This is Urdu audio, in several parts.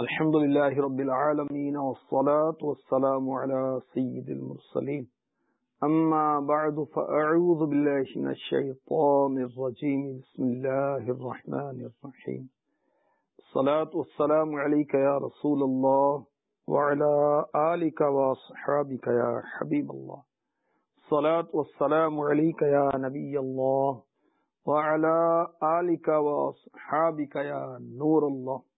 الحمد لله رب العالمين والصلاة والسلام على سيد المرسلين. أما بعد، فأعوذ بالله من الشيطان الرجيم. بسم الله الرحمن الرحيم. الصلاة والسلام عليك يا رسول الله وعلى آلك وصحابك يا حبيب الله. الصلاة والسلام عليك يا نبي الله وعلى آلك وصحابك يا نور الله.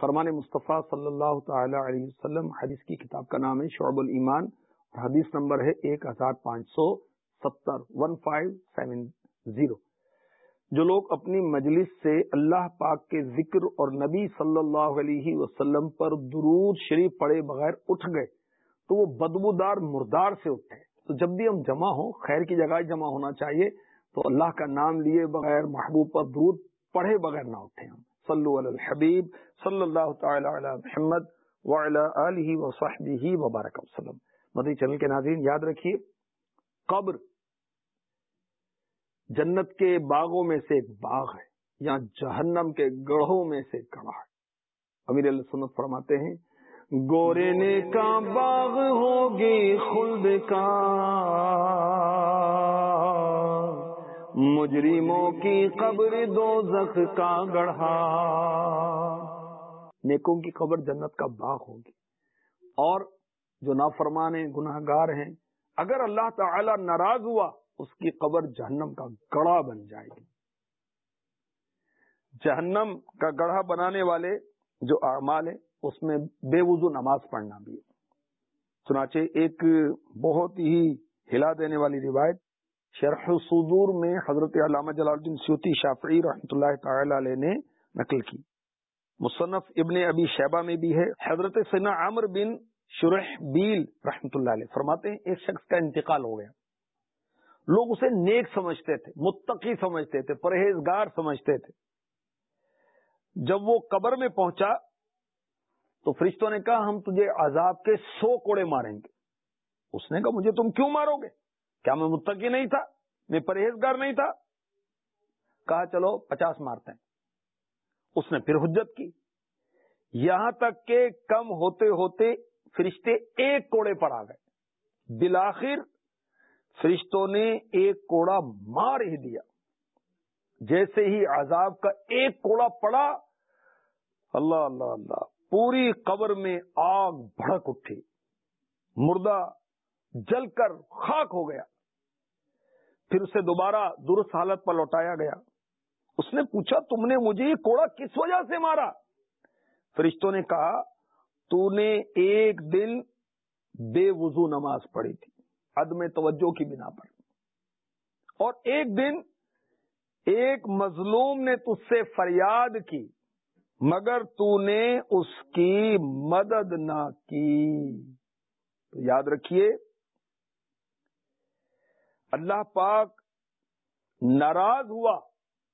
فرمان مصطفیٰ صلی اللہ تعالی علیہ وسلم، حدیث کی کتاب کا نام ہے شعب الایمان، اور حدیث نمبر ہے ایک ہزار پانچ سو ستر ون فائیو سیون زیرو جو لوگ اپنی مجلس سے اللہ پاک کے ذکر اور نبی صلی اللہ علیہ وسلم پر درود شریف پڑے بغیر اٹھ گئے، تو وہ بدبودار مردار سے اٹھے۔ تو جب بھی ہم جمع ہوں، خیر کی جگہ جمع ہونا چاہیے، تو اللہ کا نام لیے بغیر، محبوب پر درود پڑھے بغیر نہ اٹھے ہم۔ صلو علی الحبیب صلی اللہ تعالی علی محمد وعلی آلہ وصحبہ وبارک وسلم۔ مدی چینل کے ناظرین، یاد رکھیے، قبر جنت کے باغوں میں سے ایک باغ ہے، یا جہنم کے گڑھوں میں سے گڑھا ہے۔ امیر اللہ سنت فرماتے ہیں، گورے نے کا باغ ہوگی خلد کا؟ مجرموں کی قبر دو زخ کا گڑھا۔ نیکوں کی قبر جنت کا باغ ہوگی۔ اور جو نافرمان ہیں گناہ گار ہیں، اگر اللہ تعالی ناراض ہوا، اس کی قبر جہنم کا گڑھا بن جائے گی۔ جہنم کا گڑھا بنانے والے جو اعمال ہیں، اس میں بے وضو نماز پڑھنا بھی ہے۔ چنانچہ ایک بہت ہی ہلا دینے والی روایت شرح صدور میں حضرت علامہ جلال الدین سیوتی شافعی رحمۃ اللہ تعالی علیہ نے نقل کی۔ مصنف ابن ابی شیبہ میں بھی ہے۔ حضرت سنا عامر بن شرح بیل رحمۃ اللہ علیہ فرماتے ہیں، ایک شخص کا انتقال ہو گیا۔ لوگ اسے نیک سمجھتے تھے، متقی سمجھتے تھے، پرہیزگار سمجھتے تھے۔ جب وہ قبر میں پہنچا تو فرشتوں نے کہا، ہم تجھے عذاب کے سو کوڑے ماریں گے۔ اس نے کہا، مجھے تم کیوں مارو گے؟ کیا میں متقی نہیں تھا؟ میں پرہیزگار نہیں تھا؟ کہا، چلو، پچاس مارتے ہیں۔ اس نے پھر حجت کی۔ یہاں تک کہ کم ہوتے ہوتے فرشتے ایک کوڑے پر آ گئے۔ بلاخر فرشتوں نے ایک کوڑا مار ہی دیا۔ جیسے ہی عذاب کا ایک کوڑا پڑا، اللہ اللہ اللہ، پوری قبر میں آگ بھڑک اٹھی۔ مردہ جل کر خاک ہو گیا۔ پھر اسے دوبارہ درست حالت پر لوٹایا گیا۔ اس نے پوچھا، تم نے مجھے یہ کوڑا کس وجہ سے مارا؟ فرشتوں نے کہا، تو نے ایک دن بے وضو نماز پڑھی تھی، عدم توجہ کی بنا پر۔ اور ایک دن ایک مظلوم نے تج سے فریاد کی، مگر تو نے اس کی مدد نہ کی۔ تو یاد رکھیے اللہ پاک ناراض ہوا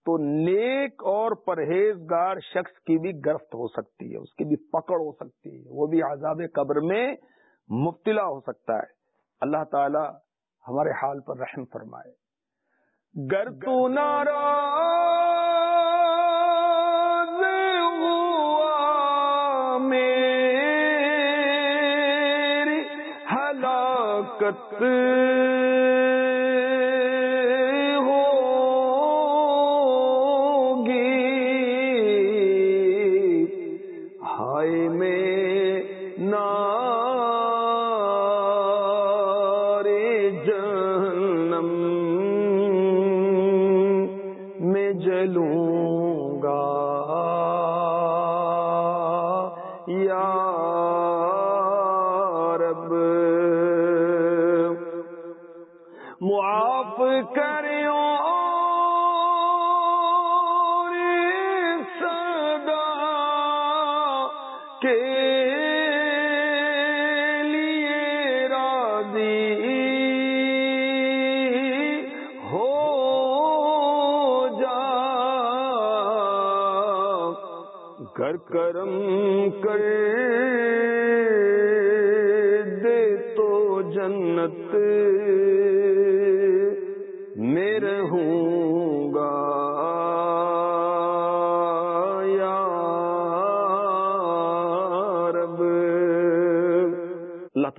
تو نیک اور پرہیزگار شخص کی بھی گرفت ہو سکتی ہے، اس کی بھی پکڑ ہو سکتی ہے، وہ بھی عذاب قبر میں مبتلا ہو سکتا ہے۔ اللہ تعالی ہمارے حال پر رحم فرمائے۔ گر تو ناراض ہوا میری ہلاکت۔ کرم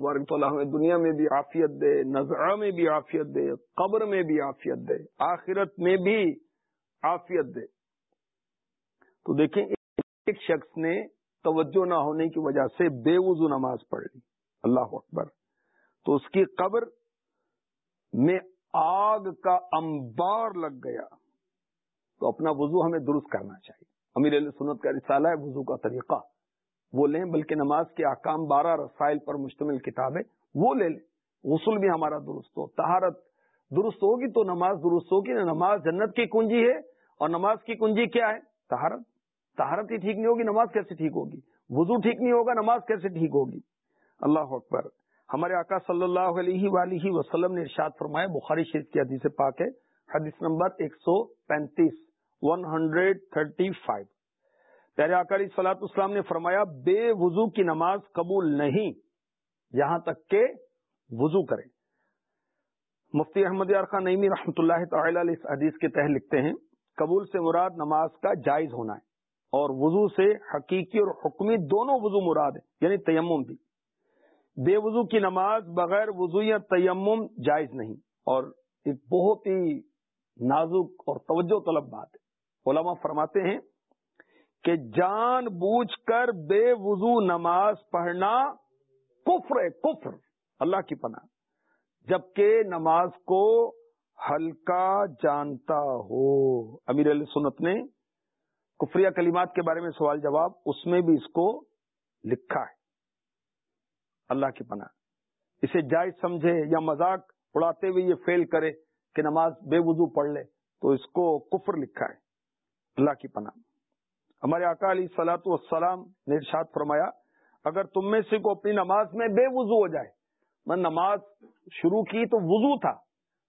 تبارک تعالیٰ ہمیں دنیا میں بھی عافیت دے نظر میں بھی عافیت دے، قبر میں بھی عافیت دے، آخرت میں بھی عافیت دے۔ تو دیکھیں، ایک شخص نے توجہ نہ ہونے کی وجہ سے بے وضو نماز پڑھ لی۔ اللہ اکبر۔ تو اس کی قبر میں آگ کا انبار لگ گیا۔ تو اپنا وضو ہمیں درست کرنا چاہیے۔ امیر علیہ سنت کا رسالہ ہے، وضو کا طریقہ۔ وہ لیں، بلکہ نماز کے احکام بارہ رسائل پر مشتمل کتاب ہے وہ لے لیں۔ غسل بھی ہمارا درست ہو۔ تہارت درست ہوگی تو نماز درست ہوگی نماز جنت کی کنجی ہے۔ اور نماز کی کنجی کیا ہے؟ تہارت تہارت ہی ٹھیک نہیں ہوگی، نماز کیسے ٹھیک ہوگی؟ وضو ٹھیک نہیں ہوگا، نماز کیسے ٹھیک ہوگی؟ اللہ اکبر۔ ہمارے آقا صلی اللہ علیہ وآلہ وسلم نے ارشاد فرمایا، بخاری شریف کی حدیث پاک ہے، حدیث نمبر ایک سو پینتیس ون ہنڈریڈ تھرٹی فائیو پیارے آکاری سلاط اسلام نے فرمایا، بے وضو کی نماز قبول نہیں، یہاں تک کہ وضو کرے۔ مفتی احمد یار خان نئی رحمۃ اللہ تعالی علیہ اس حدیث کے تحت لکھتے ہیں، قبول سے مراد نماز کا جائز ہونا ہے، اور وضو سے حقیقی اور حکمی دونوں وضو مراد ہیں یعنی تیمم بھی۔ بے وضو کی نماز بغیر وضو یا تیمم جائز نہیں، اور ایک بہت ہی نازک اور توجہ طلب بات ہے۔ علماء فرماتے ہیں کہ جان بوجھ کر بے وضو نماز پڑھنا کفر ہے، کفر۔ اللہ کی پناہ۔ جبکہ نماز کو ہلکا جانتا ہو۔ امیر علیہ سنت نے کفریہ کلمات کے بارے میں سوال جواب اس میں بھی اس کو لکھا ہے۔ اللہ کی پناہ۔ اسے جائز سمجھے یا مذاق اڑاتے ہوئے یہ فیل کرے کہ نماز بے وضو پڑھ لے تو اس کو کفر لکھا ہے۔ اللہ کی پناہ۔ ہمارے آقا علی سلاۃ والسلام نے ارشاد فرمایا، اگر تم میں سے کو اپنی نماز میں بے وضو ہو جائے، میں نماز شروع کی تو وضو تھا،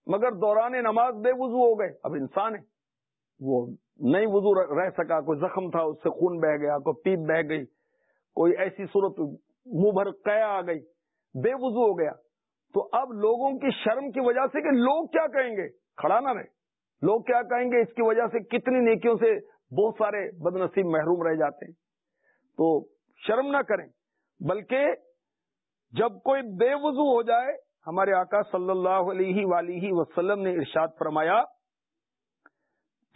مگر دوران نماز بے وضو ہو گئے، اب انسان ہے، وہ نہیں وضو رہ سکا، کوئی زخم تھا، اس سے خون بہ گیا، کوئی پیپ بہ گئی، کوئی ایسی صورت منہ بھر قیا آ گئی، بے وضو ہو گیا۔ تو اب لوگوں کی شرم کی وجہ سے کہ لوگ کیا کہیں گے؟ کھڑا نہ رہے۔ لوگ کیا کہیں گے؟ اس کی وجہ سے کتنی نیکیوں سے بہت سارے بد نصیب محروم رہ جاتے ہیں۔ تو شرم نہ کریں، بلکہ جب کوئی بے وضو ہو جائے، ہمارے آقا صلی اللہ علیہ ولیہ وسلم نے ارشاد فرمایا،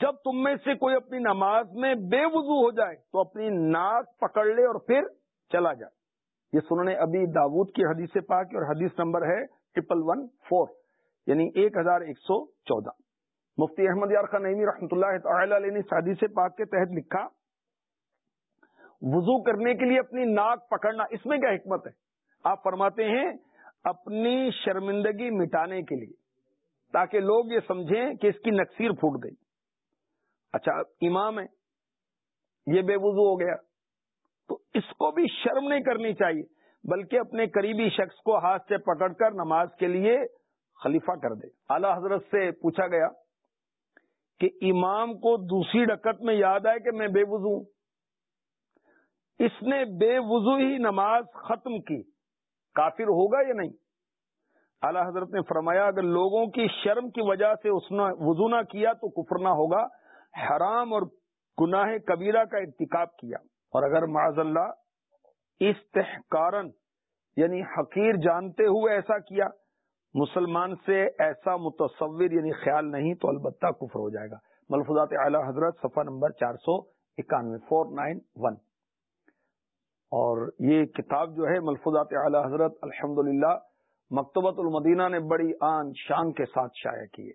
جب تم میں سے کوئی اپنی نماز میں بے وضو ہو جائے، تو اپنی ناک پکڑ لے اور پھر چلا جائے یہ سننے ابھی داود کی حدیث پاک اور حدیث نمبر ہے ٹریپل ون فور یعنی ایک ہزار ایک سو چودہ۔ مفتی احمد یار خان نئی رحمۃ اللہ تعالی علیہ نے شادی سے پاک کے تحت لکھا، وضو کرنے کے لیے اپنی ناک پکڑنا اس میں کیا حکمت ہے؟ آپ فرماتے ہیں اپنی شرمندگی مٹانے کے لیے، تاکہ لوگ یہ سمجھیں کہ اس کی نقصیر پھوٹ گئی۔ اچھا امام ہے، یہ بے وضو ہو گیا، تو اس کو بھی شرم نہیں کرنی چاہیے، بلکہ اپنے قریبی شخص کو ہاتھ سے پکڑ کر نماز کے لیے خلیفہ کر دے۔ اعلی حضرت سے پوچھا گیا کہ امام کو دوسری رکت میں یاد آئے کہ میں بے وضو اس نے بے وضو ہی نماز ختم کی۔ کافر ہوگا یا نہیں؟ اعلی حضرت نے فرمایا، اگر لوگوں کی شرم کی وجہ سے اس نے وضو نہ کیا تو کفر نہ ہوگا۔ حرام اور گناہ کبیرہ کا ارتکاب کیا۔ اور اگر معذ اللہ استحکارن یعنی حقیر جانتے ہوئے ایسا کیا مسلمان سے ایسا متصور یعنی خیال نہیں تو البتہ کفر ہو جائے گا۔ ملفوظات اعلی حضرت صفحہ نمبر چار سو اکانوے، فور نائن ون۔ اور یہ کتاب جو ہے ملفوظات اعلی حضرت الحمد للہ مکتبۃ المدینہ نے بڑی آن شان کے ساتھ شائع کیے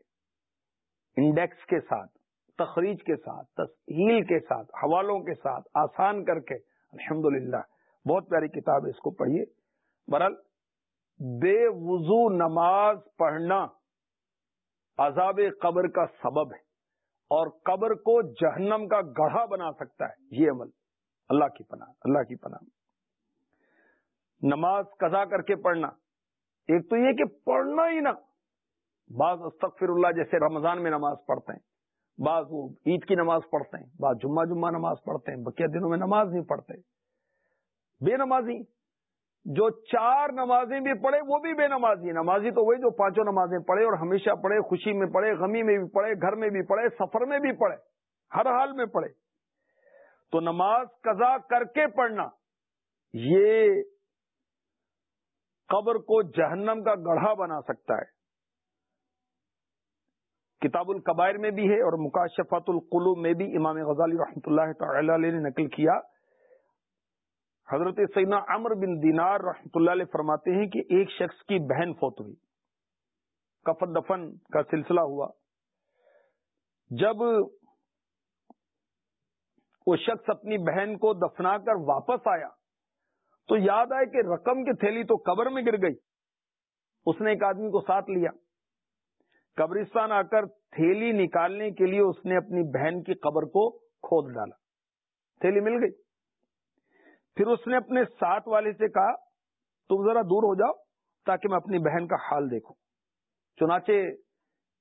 انڈیکس کے ساتھ، تخریج کے ساتھ، تسہیل کے ساتھ، حوالوں کے ساتھ، آسان کر کے۔ الحمد بہت پیاری کتاب ہے، اس کو پڑھیے۔ برل بے وضو نماز پڑھنا عذاب قبر کا سبب ہے اور قبر کو جہنم کا گڑھا بنا سکتا ہے، یہ عمل۔ اللہ کی پناہ، اللہ کی پناہ۔ نماز قضا کر کے پڑھنا۔ ایک تو یہ کہ پڑھنا ہی نہ۔ بعض استغفر اللہ جیسے رمضان میں نماز پڑھتے ہیں، بعض وہ عید کی نماز پڑھتے ہیں، بعض جمعہ جمعہ نماز پڑھتے ہیں، بقیہ دنوں میں نماز نہیں پڑھتے۔ بے نمازی۔ جو چار نمازیں بھی پڑھے وہ بھی بے نمازی نمازی تو وہی جو پانچوں نمازیں پڑھے اور ہمیشہ پڑھے، خوشی میں پڑھے، غمی میں بھی پڑھے، گھر میں بھی پڑھے، سفر میں بھی پڑھے، ہر حال میں پڑھے۔ تو نماز قضا کر کے پڑھنا، یہ قبر کو جہنم کا گڑھا بنا سکتا ہے۔ کتاب القبائر میں بھی ہے اور مکاشفات القلوب میں بھی امام غزالی رحمۃ اللہ تعالی علیہ نے نقل کیا۔ حضرت سینا امر بن دینار رحمۃ اللہ علیہ فرماتے ہیں کہ ایک شخص کی بہن فوت ہوئی، کفن دفن کا سلسلہ ہوا۔ جب وہ شخص اپنی بہن کو دفنا کر واپس آیا، تو یاد آئے کہ رقم کی تھیلی تو قبر میں گر گئی۔ اس نے ایک آدمی کو ساتھ لیا۔ قبرستان آ کر تھیلی نکالنے کے لیے اس نے اپنی بہن کی قبر کو کھود ڈالا۔ تھیلی مل گئی۔ پھر اس نے اپنے ساتھ والے سے کہا، تم ذرا دور ہو جاؤ تاکہ میں اپنی بہن کا حال دیکھوں۔ چنانچہ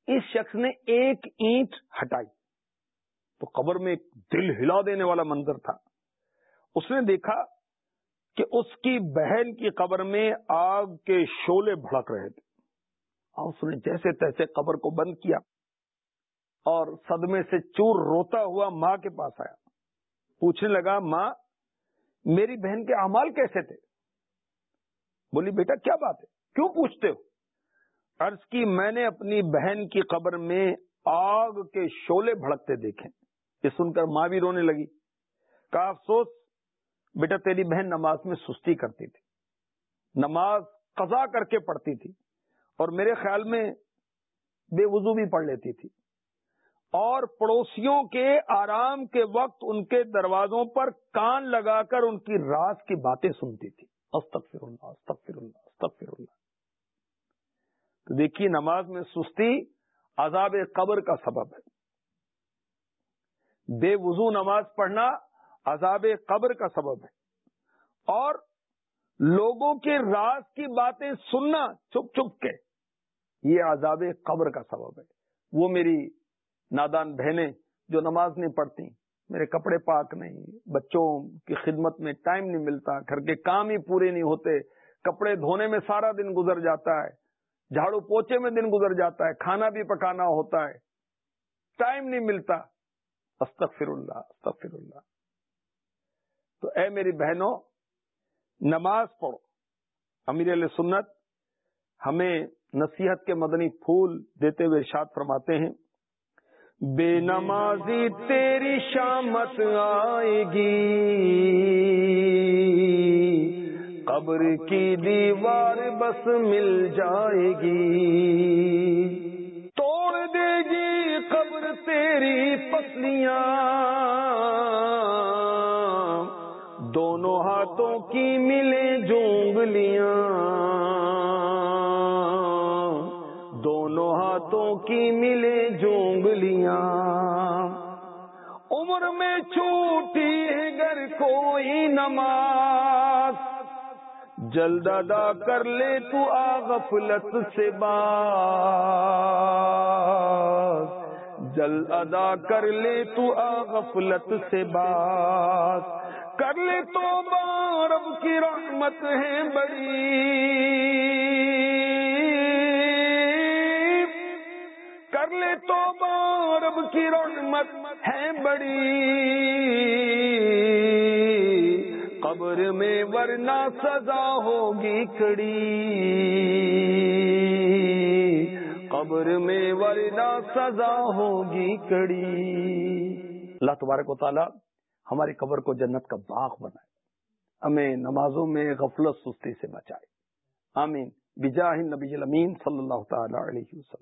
اس شخص نے ایک اینٹ ہٹائی۔ تو قبر میں ایک دل ہلا دینے والا منظر تھا۔ اس نے دیکھا کہ اس کی بہن کی قبر میں آگ کے شولے بھڑک رہے تھے۔ اور اس نے جیسے تیسے قبر کو بند کیا اور صدمے سے چور روتا ہوا ماں کے پاس آیا۔ پوچھنے لگا، ماں میری بہن کے امال کیسے تھے؟ بولی، بیٹا، کیا بات ہے؟ کیوں پوچھتے ہو؟ عرض کی، میں نے اپنی بہن کی قبر میں آگ کے شولے بھڑکتے دیکھے۔ یہ سن کر ماں بھی رونے لگی۔ کا افسوس، بیٹا، تیری بہن نماز میں سستی کرتی تھی۔ نماز قضا کر کے پڑھتی تھی اور میرے خیال میں بے وضو بھی پڑھ لیتی تھی۔ اور پڑوسیوں کے آرام کے وقت ان کے دروازوں پر کان لگا کر ان کی راز کی باتیں سنتی تھی۔ استغفر اللہ استغفر اللہ استغفر اللہ۔ تو دیکھیے نماز میں سستی عذاب قبر کا سبب ہے۔ بے وضو نماز پڑھنا عذاب قبر کا سبب ہے۔ اور لوگوں کے راز کی باتیں سننا چپ چپ کے یہ عذاب قبر کا سبب ہے۔ وہ میری نادان بہنیں جو نماز نہیں پڑھتی میرے کپڑے پاک نہیں، بچوں کی خدمت میں ٹائم نہیں ملتا، گھر کے کام ہی پورے نہیں ہوتے، کپڑے دھونے میں سارا دن گزر جاتا ہے، جھاڑو پوچھے میں دن گزر جاتا ہے، کھانا بھی پکانا ہوتا ہے، ٹائم نہیں ملتا۔ استغفر اللہ استغفر اللہ۔ تو اے میری بہنوں، نماز پڑھو۔ امیر علیہ سنت ہمیں نصیحت کے مدنی پھول دیتے ہوئے ارشاد فرماتے ہیں۔ بے نمازی تیری شامت آئے گی قبر کی دیوار بس مل جائے گی توڑ دے گی قبر تیری پسلیاں۔ دونوں ہاتھوں کی ملے جونگلیاں۔ دونوں ہاتھوں کی ملے جونگلیاں عمر میں چھوٹی ہے گر کوئی نماز جلد ادا کر لے تو غفلت سے باز۔ جلد ادا کر لے تو غفلت سے باز۔ کر لے تو رب کی رحمت ہے بڑی۔ کر لے تو رب کی رحمت ہے بڑی۔ قبر میں ورنہ سزا ہوگی کڑی۔ قبر میں ورنہ سزا ہوگی کڑی۔ اللہ تبارک و تعالی ہماری قبر کو جنت کا باغ بنائے۔ ہمیں نمازوں میں غفلت سستی سے بچائے۔ آمین۔ بجاہ نبی الامین صلی اللہ تعالی علیہ وسلم۔